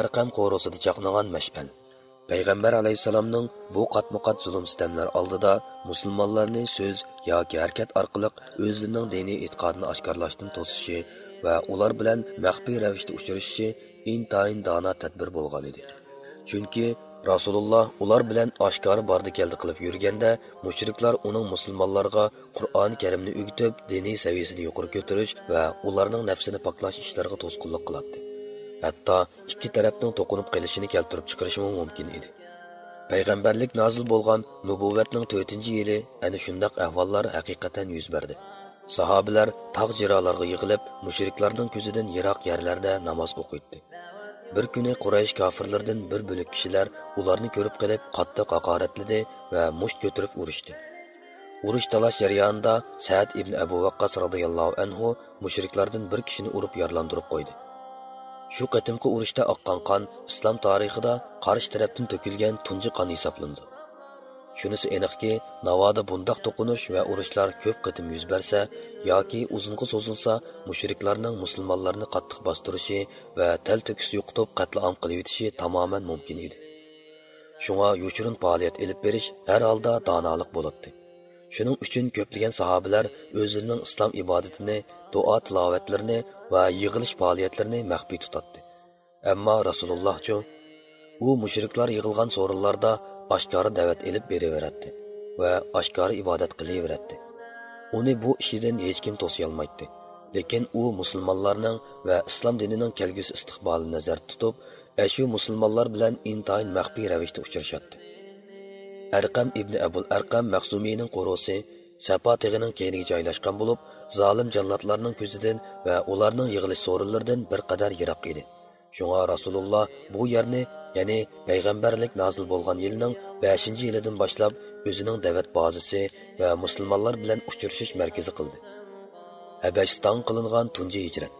arqam qo'rosida chaqnagan mash'al. Payg'ambar alayhissalomning bu qatmuqat zulm sitamlar oldida musulmonlarni so'z yoki harakat orqali o'zining diniy e'tiqodini oshkorlashdan to'sishi va ular bilan maxfiy ravishda uchrashishi intayin dono tadbir bo'lgan edi. Chunki rasululloh ular bilan oshkori bordi keldi qilib yurganda mushriklar uning musulmonlarga qur'oni karimni o'gitib diniy saviyasini yuqori ko'tarish va ularning nafsini poklash ishlariga to'sqinlik qiladi hatto ikki tarafning to'qinib qilishini keltirib chiqarishi mumkin edi. Payg'ambarlik nozil bo'lgan nubuvatning to'rtinchi yili ana shundoq ahvollar haqiqatan yuz berdi. Sahobalar tog' jirolarga yig'ilib mushriklarning ko'zidan yiroq yerlarda namoz o'qiydi bir kuni quraysh kofirlardan bir bo'lik kishilar ularni ko'rib qilib qattiq haqoratladi va musht ko'tirib urishdi urush talash jarayonida saad ibn abu vaqqas roziyallohu anhu mushriklardan bir kishini urib yorlantirib qo'ydi. Shu qatimqi urushda oqqan qon islom tarixida qarshi tarafdan to'kilgan tunji qon hisoblandi. Shunisi aniqki navoda bundoq to'qinish va urushlar ko'p qatim yuz bersa yoki uzunga so'zilsa mushriklarning musulmonlarni qattiq bostirishi va tal to'kis yo'qitib qatl am qilib yetishi tamoman mumkin edi. Shunga yo'chirin faoliyat ilib berish har holda donolik bo'libdi. Shuning uchun ko'plagan sahobalar o'zining islom ibodatini duo tilovatlarini va yig'ilish faoliyatlarini maxfiy tutatdi. Ammo rasulullohchu u mushriklar yig'ilgan so'rinlarda oshkora da'vat ilib beraveradi va oshkora ibodat qilaveradi uni bu ishidan hech kim to'siyolmaydi lekin u musulmonlarning va islom dinining kelgusi istiqbolini nazarda tutib e, shu musulmonlar bilan intayin maxfiy ravishda uchrashadi arqam ibn abul arqam mahsumiyning qo'rosi sapo tig'ining keyniga joylashgan bo'lib zolim jallodlarning ko'zidan va ularning yig'ilish so'rinlaridan bir qadar yiroq edi. Shunga rasululloh bu yerni ya'ni payg'ambarlik nozil bo'lgan yilning 5 yilidan boshlab o'zining da'vat bazasi va musulmonlar bilan uchrashish markazi qildi. Habashiston qilingan tunji hijrat.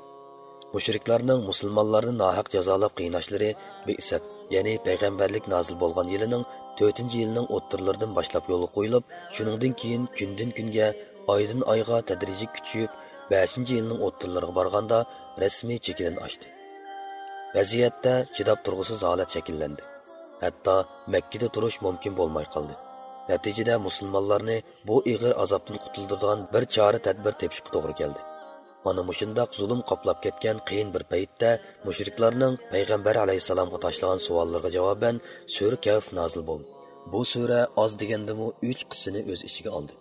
Mushriklarning musulmonlarni nohaq jazolab qiynashlari Bi'sat, ya'ni payg'ambarlik nozil bo'lgan yilining 4 yilning o'ttirlaridan boshlab yo'lga qo'yilib shuningdan keyin kundan kunga oydan oyga tadrijiy kuchayib 5 yilning o'ttirlariga borganda rasmiy chekidan oshdi. Vaziyatda chidab turg'usiz holat shakllandi. Hatto makkada turish mumkin bo'lmay qoldi. Natijada musulmonlarni bu ig'ir azobdan qutuldiradigan bir chora tadbir tepishga to'g'ri keldi. Mana mushundoq zulm qoplab ketgan qiyin bir paytda mushriklarning payg'ambar alayhissalomga tashlagan savollarga javoban sura kaf nozil bo'ldi. Bu sura oz degandimu uch qissini o'z ichiga oldi.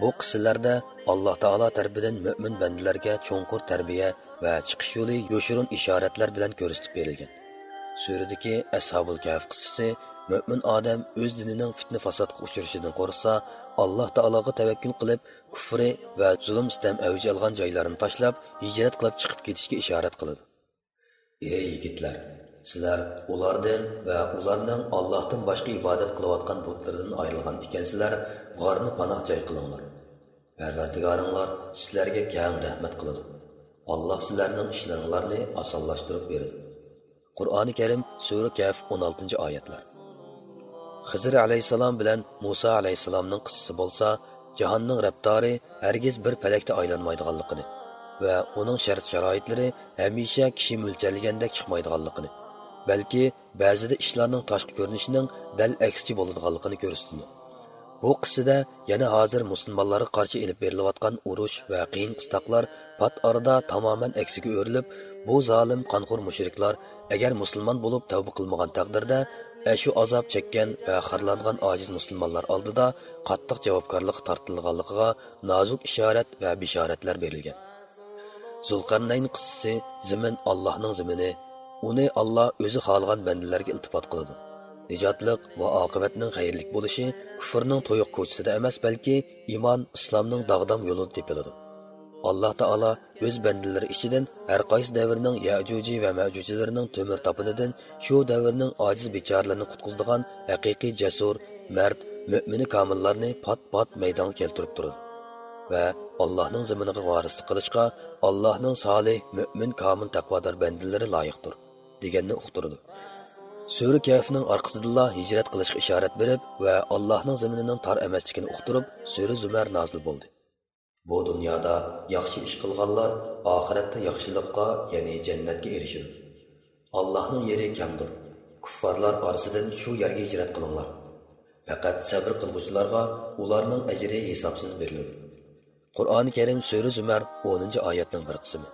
Bu qissalarda alloh taolo tarbidan mo'min bandalarga cho'nqur tarbiya va chiqish yo'li yoshirin ishoratlar bilan ko'rsatib berilgan. Suradagi ashobul kaf qissasi mo'min odam o'z dinining fitna fasodga uchrashidan qo'rqsa alloh taologa tavakkul qilib kufri va zulm sitam avj olgan joylarni tashlab hijrat qilib chiqib ketishga ishorat qiladi. Ey yigitlar sizlar ulardan va ularning allohdan boshqa ibodat qilayotgan butlardan ayrilgan ekansizlar g'orni panoh joy qilinglar. Parvardigoringlar sizlarga kang rahmat qiladi. Alloh sizlarning ishlaringlarni osonlashtirib beradi. Qur'oni karim sura kaf 16 oyatlar. Xizr alayhissalom bilan muso alayhissalomning qissasi bo'lsa jahonning rabdori hargiz bir palakda aylanmaydiganligini va uning shart sharoitlari hamisha kishi mo'ljallagandek chiqmaydiganligini balki ba'zida ishlarning tashqi ko'rinishining dal aksichi bo'ladiganligini ko'rsatdi bu qissada yana hozir musulmonlarga qarshi ilib berilayotgan urush va qiyin qistoqlar pat orada tamoman aksiga o'rilib bu zolim qonxo'r mushriklar agar musulmon bo'lib tavba qilmagan taqdirda shu azob chekkan va xarlangan ojiz musulmonlar oldida qattiq javobgarlik tortilganligiga nozuk ishorat va bishoratlar berilgan zulqarnayn qissasi zimin allohning zimini uni olloh o'zi xohlagan bandalarga iltifot qiladi nijotliq va oqibatning xayrlik bo'lishi kufrning to'yiq ko'chisida emas balki iymon islomning dog'dam yo'lida tepiladi alloh taolo o'z bandalari ichidan har qaysi davrning yajuji va majujilarining to'mir topinidan shu davrning ojiz bechoralarini qutqizdigan haqiqiy jasur mard mo'mini komillarni pat pat maydonga keltirib turadi va allohning ziminiga vorislik qilishga allohning solih mo'min komil taqvodor bandalari loyiqdir deganni uqtirdi sura kafning orqasidala hijrat qilishga ishorat berib va allohning ziminining tor emasligini uqtirib sura zumar nozil bo'ldi bu dunyoda yaxshi ish qilganlar oxiratda yaxshilikqa ya'ni jannatga erishadi allohning yeri kamdir. Kuffarlar orasidan shu yerga hijrat qilinglar. Faqat sabr qilg'uvchilarga ularning ajri hisobsiz beriladi. Qur'oni karim sura zumar 10 oyatning bir qismi.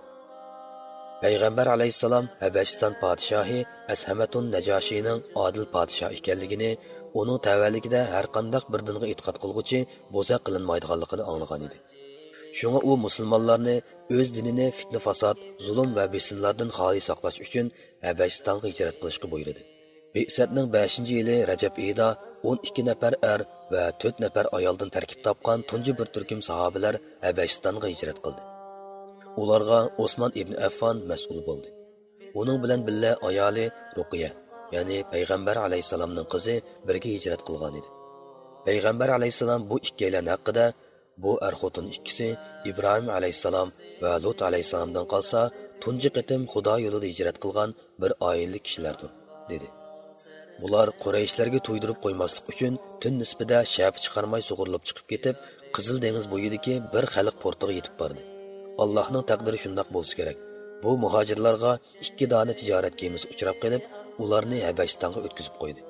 Payg'ambar alayhissalom habashiston podshohi ashamatun najoshining odil podshoh ekanligini uning tavalligida har qandaq bir dinga e'tiqod qilg'uchi bo'za qilinmaydiganligini anglagan edi. Шуңа у мусульманларны өз динини фитна фасад, zulm ва besimlardan хали saqlash uchun habashistonga hijrat qilishga buyurdi besatning beshinchi yili rajab oyida o'n ikki nafar әр va 4 nafar ayoldan tarkib topgan tunji bir turkum сахабалар habashistonga hijrat qildi ularga Осман ibn Affon mas'ul bo'ldi. Uning bilan биллә ayoli Ruqiya, ya'ni payg'ambar alayhisalomning qizi birga hijrat qilgan edi. Payg'ambar alayhisalom bu ikkalan haqida bu er xotin ikkisi Ibrohim alayhisalom va Lut alayhisalomdan qolsa, tunji qitim Xudo yo'lida hijrat qilgan bir oilli kishilardir, dedi. Bular qurayishlarga to'ydirib qo'ymaslik uchun tun nisbida shap chiqarmay sug'urilib chiqib ketib, Qizil dengiz bo'yidagi bir xalq portiga yetib bordi. allohning taqdiri shundoq bo'lsa kerak bu muhojirlarga ikki dona tijorat kemasi uchrab qolib ularni habashistonga o'tkazib qo'ydi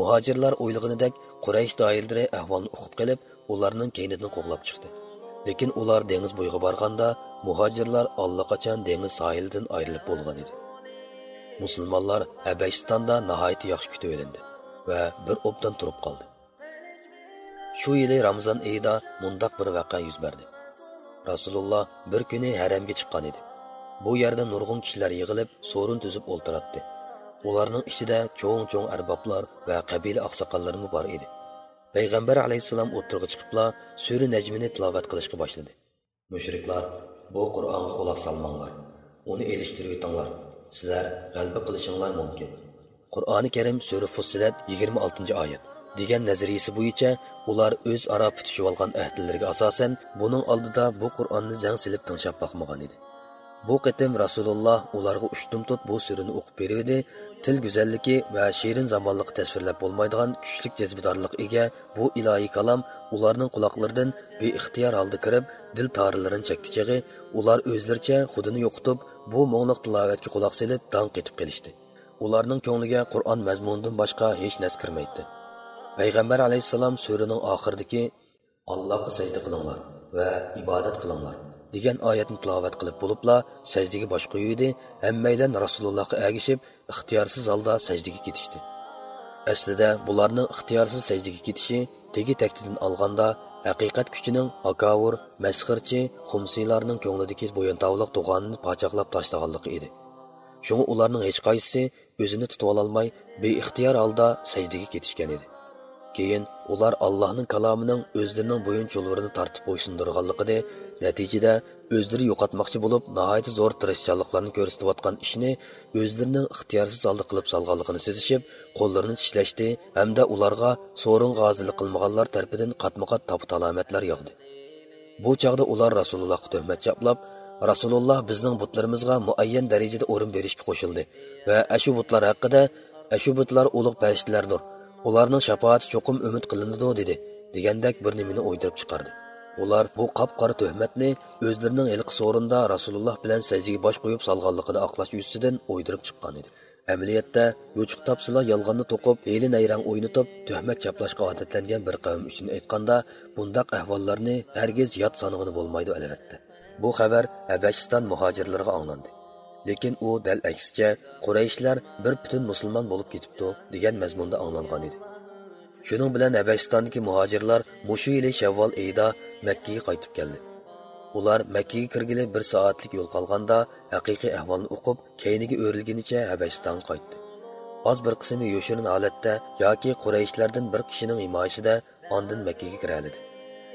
muhojirlar o'ylig'inidek quraysh doirlari ahvolni uqib qilib ularning keynidan qo'g'lab chiqdi. Lekin ular dengiz bo'yiga borganda muhojirlar allaqachon dengiz sohilidan ayrilib bo'lgan edi. Musulmonlar abashistonda nihoyatda yaxshi kutib olindi va bir obdan turib qoldi. Shu yili ramazon oyida mundoq bir voqea yuz berdi. Rasululloh bir kuni haramga chiqqan edi. Bu yerda nurg'un kishilar yig'ilib so'rin tuzib o'ltiratdi. Ularning ichida cho'ng cho'ng arboblar va qabila oqsoqollarmi bor edi. Payg'ambar alayhissalom o'tirg'i chiqibla sura najmini tilovat qilishga boshladi. Mushriklar bu qur'onga quloq solmanglar uni elishtirib o'tinglar sizlar g'alba qilishinglar mumkin. Qur'oni karim sura fussilat yigirma oltinchi oyat degan nazariyasi bo'yicha ular o'zaro putishib olgan ahdlarga asosan buning oldida bu qur'onni zang silib tinglab boqmagan edi. Bu qitim rasululloh ularga ushtumtut bu surini o'qib beruvdi til go'zalligi va shirin zamonliqi tasvirlab bo'lmaydigan kuchlik jazbidorlik ega bu ilohiy kalom ularning quloqlaridan beixtiyor holda kirib dil torilarini chaktichig'i ular o'zlaricha xudini yo'qitib bu mo'nliq tilovatga quloq solib dong etib kelishdi ularning ko'ngliga qur'on mazmunidan boshqa hech narsa kirmaydi payg'ambar alayhissalom suraning oxiridagi allohga sajda qilinglar va ibodat qilinglar degan oyatni tilovat qilib bo'libla sajdaga bosh qo'ydi hammaydan rasulullohga agishib ixtiyorsiz holda sajdaga ketishdi. Aslida bularning ixtiyorsiz sajdaga ketishi tegi taktidan olganda haqiqat kuchining akavur masxirchi xumsiylarning ko'nglidagi bo'yintovliq to'g'onini pochoqlab tashlaganligi edi. Shunga ularning hech qaysisi o'zini tutib ololmay beixtiyor holda sajdaga ketishgan edi. Keyin ular allohning kalomining o'zlarining bo'yin cho'lvarini tortib bo'ysundirganligini natijada o'zlari yo'qotmoqchi bo'lib nihoyat zo'r tirishchanliklarni ko'rsatayotgan ishni o'zlarining ixtiyorsiz holda qilib solganligini sezishib qo'llarini tishlashdi hamda ularga so'rin g'ozilik qilmaganlar tarafidan qatma qat topit alomatlar yog'di. Bu chog'da ular rasulullohga tuhmat chaplab rasululloh bizning butlarimizga muayyan darajada o'rin berishga qo'shildi va ashu butlar haqida ashu butlar ulug' farishtalardir. Ularning shafoati cho'qim umid qilinadi dedi. Degandek bir nimani o'ydirib chiqardi. Ular bu qop qora tuhmatni o'zlarining ilqi so'rinda rasululloh bilan sajdaga bosh qo'yib solganligini oqlash yuzidan o'ydirib chiqqan edi. Amaliyotda yo'chiq topsila yolg'onni to'qib eli nayrang o'ynatib tuhmat chaplashga odatlangan bir qavm uchun aytganda bundaq ahvollarni hargiz yod sanig'ini bo'lmaydi albatta. Bu xabar abashiston muhojirlariga anglandi lekin u dal aksicha qurayishlar bir butun musulmon bo'lib ketibdi degan mazmunda anglangan edi. Shuning bilan abashistondagi muhojirlar mushu yili shavvol oyida makkaga qaytib keldi. Ular makkaga kirgili bir soatlik yo'l qolganda haqiqiy ahvolni o'qib keyniga o'rilgunicha habashistonga qaytdi. Oz bir qismi yoshirin holatda yoki qurayishlardan bir kishining himoyasida ondin makkaga kiralidi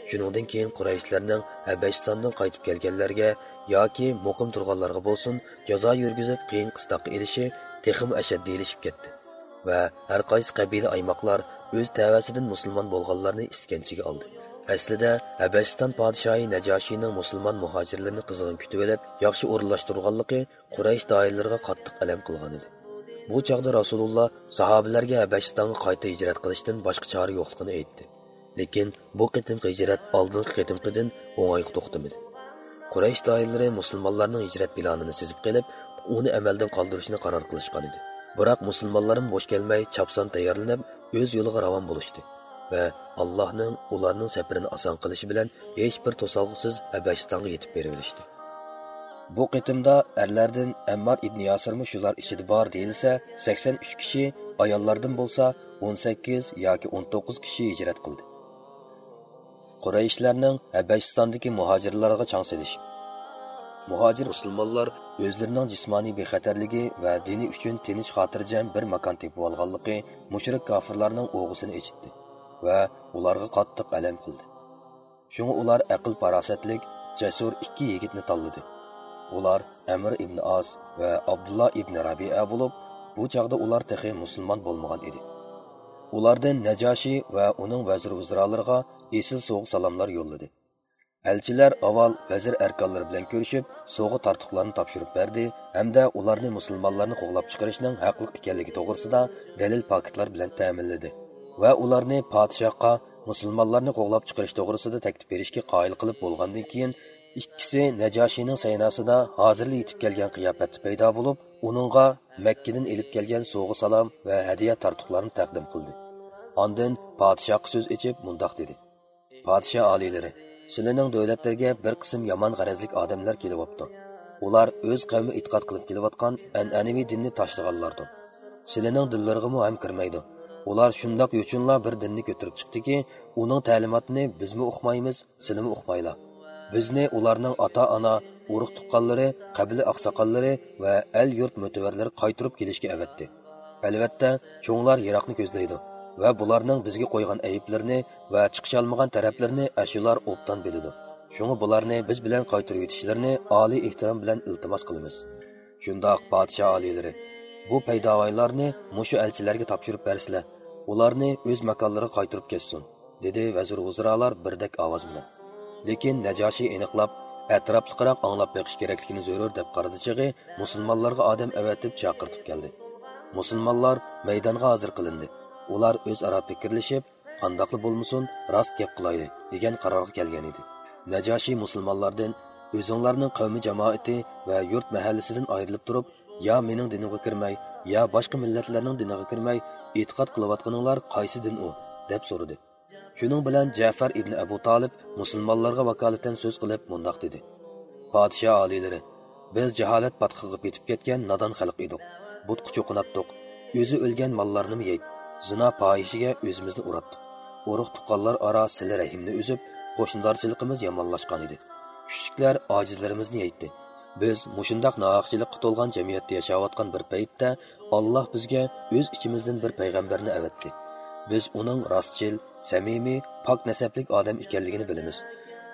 shuningdan keyin Qurayshlarning habashistondan qaytib kelganlarga yoki muqim turganlarga bo'lsin jazo yurgizib qiyin qistoqqa erishi texim ashaddiyilashib ketdi. Va har qaysi qabila aymoqlar o'z tavasidan musulmon bo'lganlarni iskanchiga oldi. Aslida habashiston podshohi najoshiyning musulmon muhojirlarni qizg'in kutib olib yaxshi o'rinlashtirganligi quraysh doiralariga qattiq alam qilgan edi. Bu chaqda rasululloh sahobalarga habashistonga qayta hijrat qilishdan boshqa chora yo'qligini aytdi. Lekin bu qitimqi hijrat oldingi qitimqidan o'ng'ayga to'xtamadi. Quraysh doirlari musulmonlarning hijrat planini sezib qilib uni amaldan qoldirishni qaror qilishgan edi. Biroq musulmonlarim bo'sh kelmay chapson tayyorlanib o'z yo'liga ravon bo'lishdi va allohning ularning safarini oson qilishi bilan hech bir to'solg'usiz abashistonga yetib berilishdi bu qitimda erlardan ammar ibn yosirmi shular ichida bor deyilsa 83 kishi ayollardan bo'lsa 18 yoki 19 kishi hijrat qildi qurayishlarning habashistondagi muhojirlarga chang selish. Muhojir musulmonlar o'zlarining jismoniy bexatarligi va dini uchun tinch xotirjam bir makon tepib olganligi mushrik kofirlarning o'g'isini echitdi va ularga qattiq alam qildi. Shunga ular aql parosatlik, jasur ikki yigitni tanladi. Ular Amr ibn as va Abdullah ibn rabia bo'lib bu chaqda ular texi musulmon bo'lmagan edi. Ulardan Najashi va uning vazir uzrolariga esil so'g' salomlar yo'lladi. Elchilar avval vazir arkonlari bilan ko'rishib sovg'a tortiqlarni topshirib berdi hamda ularni musulmonlarni qo'g'lab chiqarishning haqli ekanligi to'g'risida dalil paketlar bilan ta'minladi va ularni podshohga musulmonlarni qo'g'lab chiqarish to'g'risida taklif berishga qoyil qilib bo'lgandan keyin ikkisi najoshining saynosida hozirli yetib kelgan qiyofat paydo bo'lib uningga makkadan ilib kelgan sovg'a salom va hadiya tortiqlarni taqdim qildi. Ondan podshoh so'z ichib mundoq dedi. Podshoh oliylari sizlarning davlatlarga bir qism yomon g'arazlik odamlar kelyapti ular o'z qavmi e'tiqod qilib kelayotgan an'anaviy dinni tashlaganlardir sizlarning dillariga ham kirmaydi. Ular shundoq yo'chinla bir dinni ko'tarib chiqdiki uning ta'limotini bizmi o'qimaymiz sizlarmi o'qimaylar bizni ularning ota ona urug' tuqqanlari qabila oqsoqollari va el yurt мутаварлари qaytirib kelishga avatdi. Albatta cho'nglar yiroqni ko'zlaydi. Va bularning bizga qo'ygan ayblarini va chiqisholmagan taraflarini ashular obdan biladi. Shunga bularni biz bilan qaytarib yetishlarini oliy ehtirom bilan iltimos qilamiz. Shundoq podsho oliylari bu paydovoylarni mushu elchilarga topshirib bersizlar ularni o'z makonlariga qaytirib ketsin dedi vazir g'uzrolar birdek ovoz bilan. Lekin najoshiy aniqlab atrofliqroq anglab beqish kerakligini zarur deb qaradi chig'i musulmonlarga odam avatib chaqirtib keldi. Musulmonlar maydonga hozir qilindi. Ular o'zaro fikrlashib qandoqli bo'lmasin rost gap qilaydi degan qarorga kelgan edi. Najoshiy musulmonlardan o'zinglarning qavmi jamoati va yurt mahallasidan ayrilib turib yo mening dinimga kirmay yo boshqa millatlarning diniga kirmay e'tiqod qilayotganinglar qaysi din u? deb so'radi. Shuning bilan jafar ibn abu tolib musulmonlarga vakolatan so'z qilib mundoq dedi. Podsho oliylari biz jaholat patqiga betib ketgan nodon xalq edik. Butqa cho'qinatdiq o'zi o'lgan mollarni yeydi? Zino poyishiga o'zimizni uratdik. Urug' tuqqanlar aro sili rahimni uzib qo'shnidorchiligimiz yomonlashgan edi. Kuchliklar ojizlarimizni yeydi biz mushundoq nohaqchilikqa to'lgan jamiyatda yashayotgan bir paytda alloh bizga o'z ichimizdan bir payg'ambarni avatdi. Biz uning rostchil samimiy pok nasablik odam ekanligini bilamiz.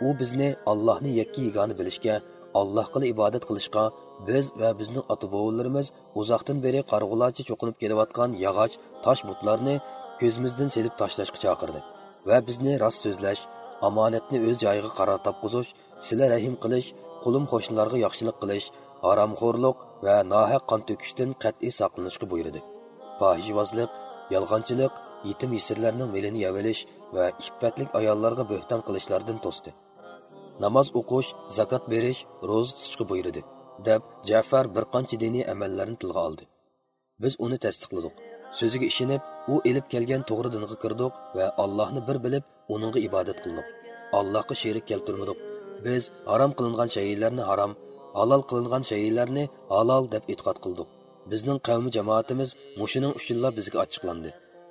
U bizni allohni yakka yegoni bilishga alloh qila ibodat qilishga biz va bizning ota bobolarimiz uzoqdan beri qarg'ularcha cho'qinib kelayotgan yog'och tosh butlarni ko'zimizdan selib tashlashga chaqirdi va bizni rost so'zlash omonatni o'z joyiga qaror topqizish sila rahim qilish qulim qo'shnilarga yaxshilik qilish haromxo'rlik va nohaq qon to'kishdan qat'iy saqlanishga buyurdi. Fohishvozlik yolg'onchilik yetim yesirlarning milini yavilish va iffatlik ayollarga bo'hton qilishlardan to'sdi. Namoz o'qish zakot berish ro'za tutishga buyurdi deb jafar bir qancha diniy amallarni tilga oldi. Biz uni tasdiqladik. So'ziga ishonib u elib kelgan to'g'ri dinga kirdik va allohni bir bilib uningga ibodat qildik. Allohga sherik keltirmadik. Biz harom qilingan shaylarni harom halol qilingan shaylarni halol deb e'tiqod qildik. Bizning qavmi jamoatimiz mushuning uchunla bizga ochiqlandi.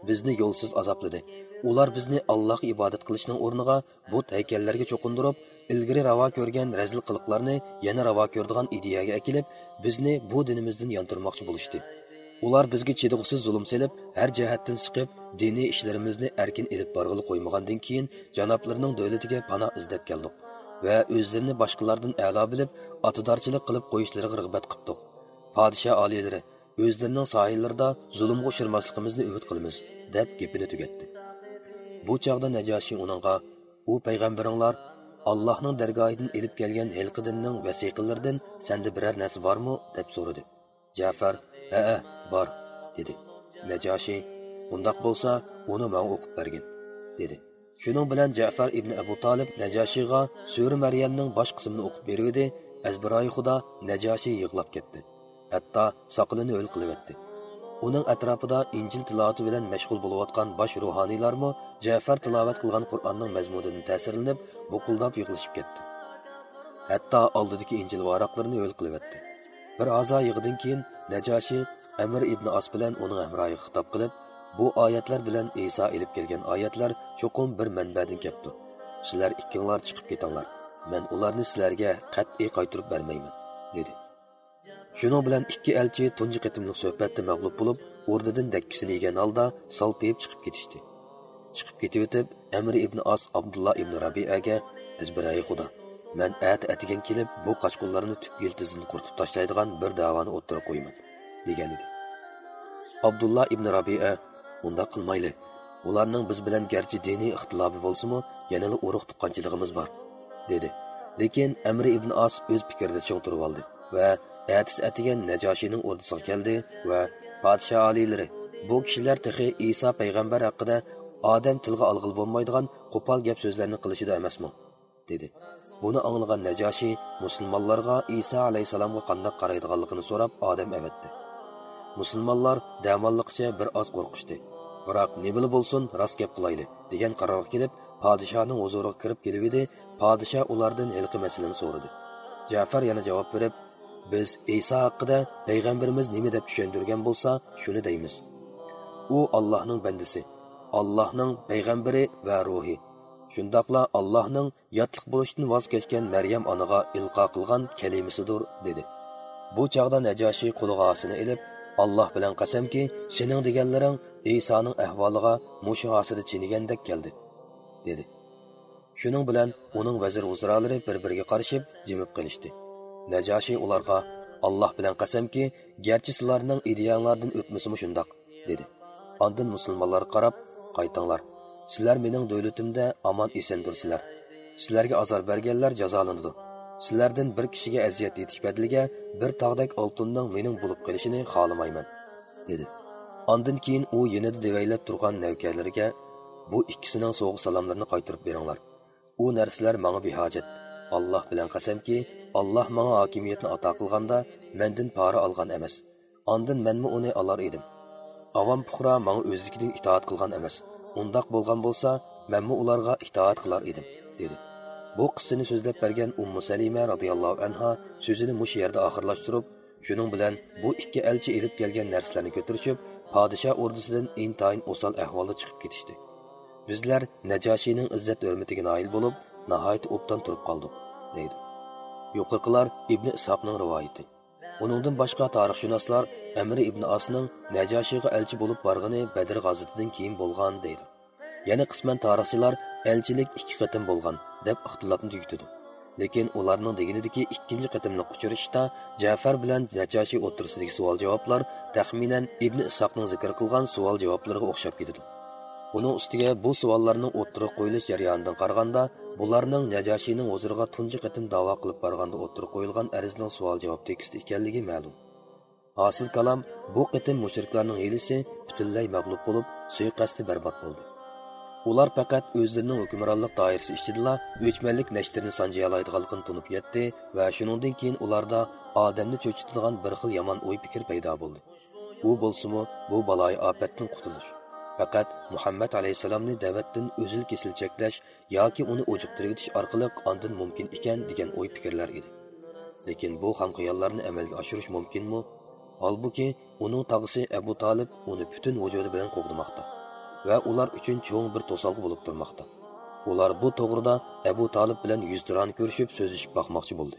Bizni yo'lsiz azobladi. Ular bizni allohga ibodat qilishning o'rniga but haykallarga cho'qindirib ilgari ravo ko'rgan razil qiliqlarni yana ravo ko'rdigan ideyaga akilib bizni bu dinimizdan yontirmoqchi bo'lishdi. Ular bizga chidog'siz zulm selib har jihatdan siqib diniy ishlarimizni erkin ilib borg'ili qo'ymagandan keyin janoblarining davlatiga panoh izlab keldik va o'zlarini boshqalardan a'lo bilib atidorchilik qilib qo'yishlariga rag'bat qildik. Podsha oliylari o'zlarining sohillarida zulmga uchirmasligimizni umid qilamiz deb gapini tugatdi. Bu chog'da najoshiy uningga u payg'ambaringlar allohning dargohidan ilib kelgan hilqidinning vasiqalaridan senda biror narsa bormi? deb so'radi. Jafar ha var, dedi. Necaşi, undoq bo'lsa onu manga o'qib bergin dedi. Şunun bilan jafar ibn abu Talib najoshiyga sura maryamning baş qismini o'qib beruvdi. Azbiroyi xudo najoshiy yig'lab ketdi. Hatto soqilini o'l qilyapti uning atrofida injil tilovati bilan mashg'ul bo'layotgan bosh ruhoniylarmi jafar tilovat qilgan qur'onning mazmunidan ta'sirlanib buquldab yig'ilishib ketdi. Hatto oldidagi injil varaqlarini o'l qilyapti. Bir azo yig'idan keyin najoshi amir ibn os bilan uning hamroyi xitob qilib bu oyatlar bilan iso ilib kelgan oyatlar cho'qim bir manbadan kelibdi sizlar ikkinglar chiqib ketinglar. Men ularni sizlarga qat'iy qaytirib bermayman dedi. Shuning bilan ikki elchi tunji qatimliq suhbatda mag'lub bo'lib o'rnidan dakkisini yegan holda salpiyib chiqib ketishdi. Chiqib ketib o'tib Amr ibn os abdulla ibn rabiaga biz bir ay xudo man at atigan kelib bu qochqinlarni tup yiltizini quritib tashlaydigan bir davoni o'ttira qo'yman degan edi. Abdulla ibn rabia unda qilmayli. Ularning biz bilan garchi diniy ixtilofi bo'lsimi yanada urug' tuqqanchiligimiz bor dedi. Lekin amri ibn os o'z fikrida cho'ng turib oldi va atis atigan najoshining o'rdisiga keldi va podsho oliylari bu kishilar texi iso payg'ambar haqida odam tilga olg'il bo'lmaydigan qo'pol gap so'zlarni qilishida emasmi? dedi. Buni anglagan najoshi musulmonlarga iso alayhissalomga qandoq qaraydiganligini so'rab odam avatdi musulmonlar damonliqcha bir oz qo'rqishdi. Biroq nima bo'lsin rost gap qilayli degan qarorga kelib podshohning huzuriga kirib kelib edi. Podshoh ulardan ilqi masalani so'radi. Jafar yana javob berib biz iso haqida payg'ambarimiz nima deb tushuntirgan bo'lsa shuni deymiz u allohning bandisi allohning payg'ambari va ruhi. Shundoqla allohning yotliq bo'lishdan voz kechgan maryam onaga ilqo qilgan kalimasidir dedi. Bu chog'da najoshiy qulg'osini ilib alloh bilan qasamki sening deganlaring isoning ahvoliga mushu osida chinigandek keldi dedi. Shuning bilan uning vazir uzrolari bir biriga qarashib jimib qilishdi najoshi ularga alloh bilan qasamki garchi sizlarning ideyanglardan o'tmasimi shundoq dedi. Ondan musulmonlar qarab qaytinglar sizlar mening davlatimda omon esandirsizlar sizlarga azor berganlar jazolanadi. Sizlardan bir kishiga aziyat yetish badliga bir tog'dak oltinning mening bo'lib qolishini xohlamayman dedi. Ondan keyin u yanada devaylab turgan navkarlariga bu ikkisining sovg'a salomlarini qaytarib beringlar u narsalar menga behojat. Alloh bilan qasamki alloh manga hokimiyatni ato qilganda mendan pora olgan emas. Ondin menmi uni olar edim. Avam puhra manga o'zligidan itoat qilgan emas. Undoq bo'lgan bo'lsa manmi ularga itoat qilar edim dedi. Bu qissani so'zlab bergan ummu salima roziyallohu anha so'zini mush yerda oxirlashtirib shuning bilan bu ikki elchi ilib kelgan narsalarni ko'tirishib podshoh o'rdisidan intayin o'sal ahvolda chiqib ketishdi. Bizlar najoshiyning izzat hurmatiga nail bo'lib nihoyat obdan turib qoldik deydi. Yuqorqilar ibn ishoqning rivoyati. Uningdan boshqa tarixshunoslar amri ibn osning najoshiyga elchi bo'lib borgani badr g'azitidan keyin bo'lgan deydi. Yana qisman tarixchilar elchilik ikki qatim bo'lgan deb ixtilofni tugitadi lekin ularning deganidagi ikkinchi qatimni uchrashishda jafar bilan najoshiy o'tirisidagi savol javoblar taxminan ibn isoqning zikr qilgan savol javoblarga o'xshab ketadi. Uning ustiga bu savollarning o'ttirib qo'yilish jarayonidan qaraganda bularning najashiyning huzuriga tunji qatim da'vo qilib borganda o'ttirib qo'yilgan arizning savol javob teksti ekanligi ma'lum hosil kalom bu qatim mushriklarning hilisi butunlay mag'lub bo'lib suiqasdi barbod bo'ldi ular faqat o'zlarining hukmronlik doirasi ichidala o'chmanlik nashtrini sanjayalaydiganligini tunib yetdi va shuningdan keyin ularda odamni cho'chitadigan bir xil yomon o'y fikr paydo bo'ldi u bo'lsimi bu baloyi ofatdan qutulish faqat muhammad alayhissalomni da'vatdan o'zil kesil cheklash yoki uni o'jiqtiritish orqali ondin mumkin ekan degan o'y fikrlar edi. Lekin bu xonqiyonlarni amalga oshirish mumkinmi? Holbuki uning tog'isi abu tolib uni butun vujudi bilan qo'g'dimoqda va ular uchun cho'ng bir to'solg'i bo'lib turmoqda. Ular bu to'g'rida abu tolib bilan yuzdiron ko'rishib so'zishib boqmoqchi bo'ldi.